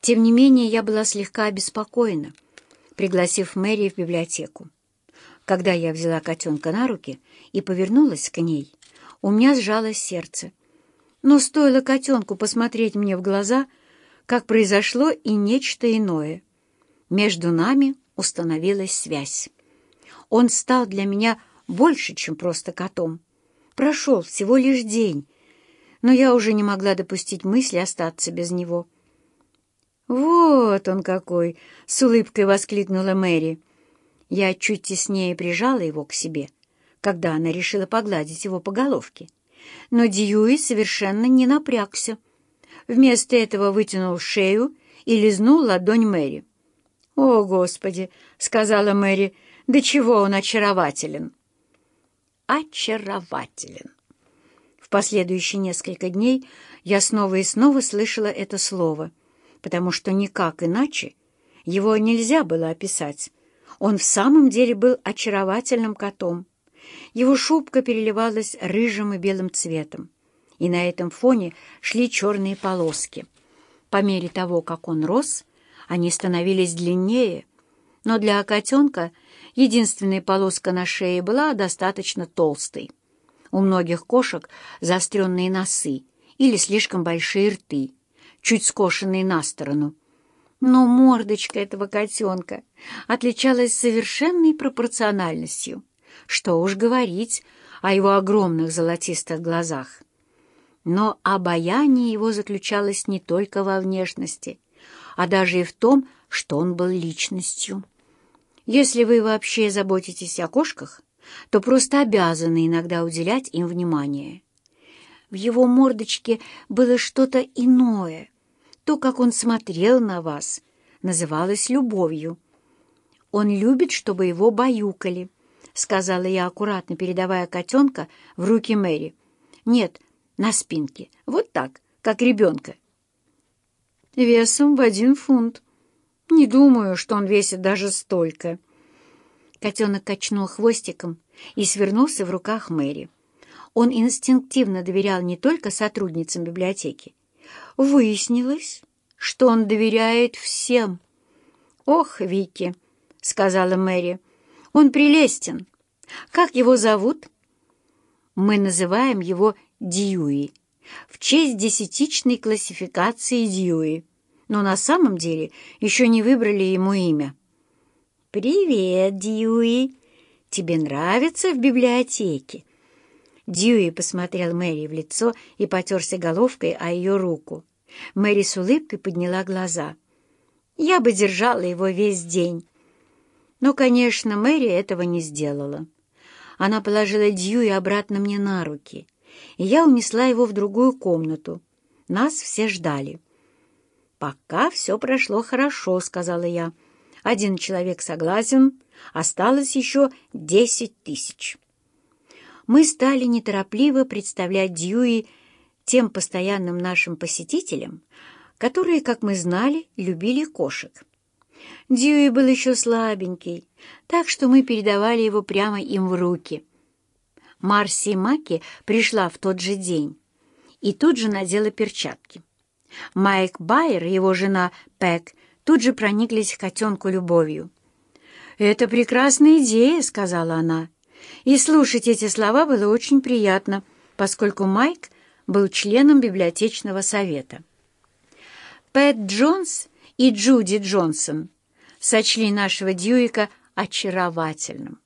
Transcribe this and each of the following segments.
Тем не менее, я была слегка обеспокоена, пригласив Мэри в библиотеку. Когда я взяла котенка на руки и повернулась к ней, у меня сжалось сердце. Но стоило котенку посмотреть мне в глаза, как произошло и нечто иное. Между нами установилась связь. Он стал для меня больше, чем просто котом. Прошел всего лишь день, но я уже не могла допустить мысли остаться без него. «Вот он какой!» — с улыбкой воскликнула Мэри. Я чуть теснее прижала его к себе, когда она решила погладить его по головке. Но Дьюи совершенно не напрягся. Вместо этого вытянул шею и лизнул ладонь Мэри. «О, Господи!» — сказала Мэри. «Да чего он очарователен!» «Очарователен!» В последующие несколько дней я снова и снова слышала это слово — потому что никак иначе его нельзя было описать. Он в самом деле был очаровательным котом. Его шубка переливалась рыжим и белым цветом, и на этом фоне шли черные полоски. По мере того, как он рос, они становились длиннее, но для котенка единственная полоска на шее была достаточно толстой. У многих кошек заостренные носы или слишком большие рты чуть скошенный на сторону. Но мордочка этого котенка отличалась совершенной пропорциональностью. Что уж говорить о его огромных золотистых глазах. Но обаяние его заключалось не только во внешности, а даже и в том, что он был личностью. Если вы вообще заботитесь о кошках, то просто обязаны иногда уделять им внимание. В его мордочке было что-то иное. То, как он смотрел на вас, называлось любовью. «Он любит, чтобы его баюкали», — сказала я, аккуратно передавая котенка в руки Мэри. «Нет, на спинке. Вот так, как ребенка». «Весом в один фунт. Не думаю, что он весит даже столько». Котенок качнул хвостиком и свернулся в руках Мэри. Он инстинктивно доверял не только сотрудницам библиотеки. Выяснилось, что он доверяет всем. «Ох, Вики», — сказала Мэри, — «он прелестен. Как его зовут?» «Мы называем его Дьюи, в честь десятичной классификации Дьюи, но на самом деле еще не выбрали ему имя». «Привет, Дьюи! Тебе нравится в библиотеке?» Дьюи посмотрел Мэри в лицо и потерся головкой о ее руку. Мэри с улыбкой подняла глаза. «Я бы держала его весь день». Но, конечно, Мэри этого не сделала. Она положила Дьюи обратно мне на руки, и я унесла его в другую комнату. Нас все ждали. «Пока все прошло хорошо», — сказала я. «Один человек согласен, осталось еще десять тысяч» мы стали неторопливо представлять Дьюи тем постоянным нашим посетителям, которые, как мы знали, любили кошек. Дьюи был еще слабенький, так что мы передавали его прямо им в руки. Марси Маки пришла в тот же день и тут же надела перчатки. Майк Байер и его жена Пэк тут же прониклись к котенку любовью. «Это прекрасная идея», — сказала она. И слушать эти слова было очень приятно, поскольку Майк был членом библиотечного совета. Пэт Джонс и Джуди Джонсон сочли нашего Дьюика очаровательным.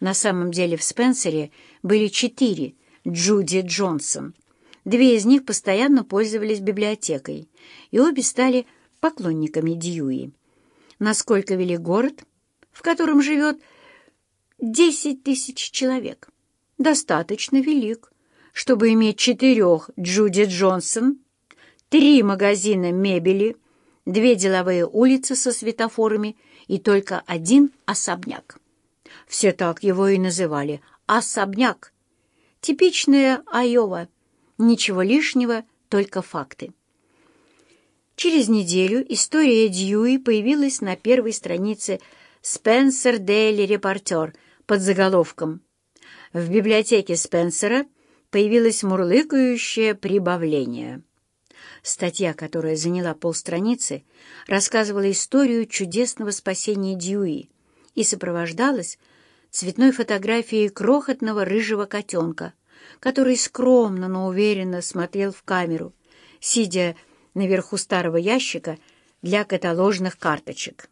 На самом деле в Спенсере были четыре Джуди Джонсон. Две из них постоянно пользовались библиотекой, и обе стали поклонниками Дьюи. Насколько велик город, в котором живет Десять тысяч человек. Достаточно велик, чтобы иметь четырех Джуди Джонсон, три магазина мебели, две деловые улицы со светофорами и только один особняк. Все так его и называли «особняк». Типичная Айова. Ничего лишнего, только факты. Через неделю история Дьюи появилась на первой странице «Спенсер Дейли Репортер», под заголовком «В библиотеке Спенсера появилось мурлыкающее прибавление». Статья, которая заняла полстраницы, рассказывала историю чудесного спасения Дьюи и сопровождалась цветной фотографией крохотного рыжего котенка, который скромно, но уверенно смотрел в камеру, сидя наверху старого ящика для каталожных карточек.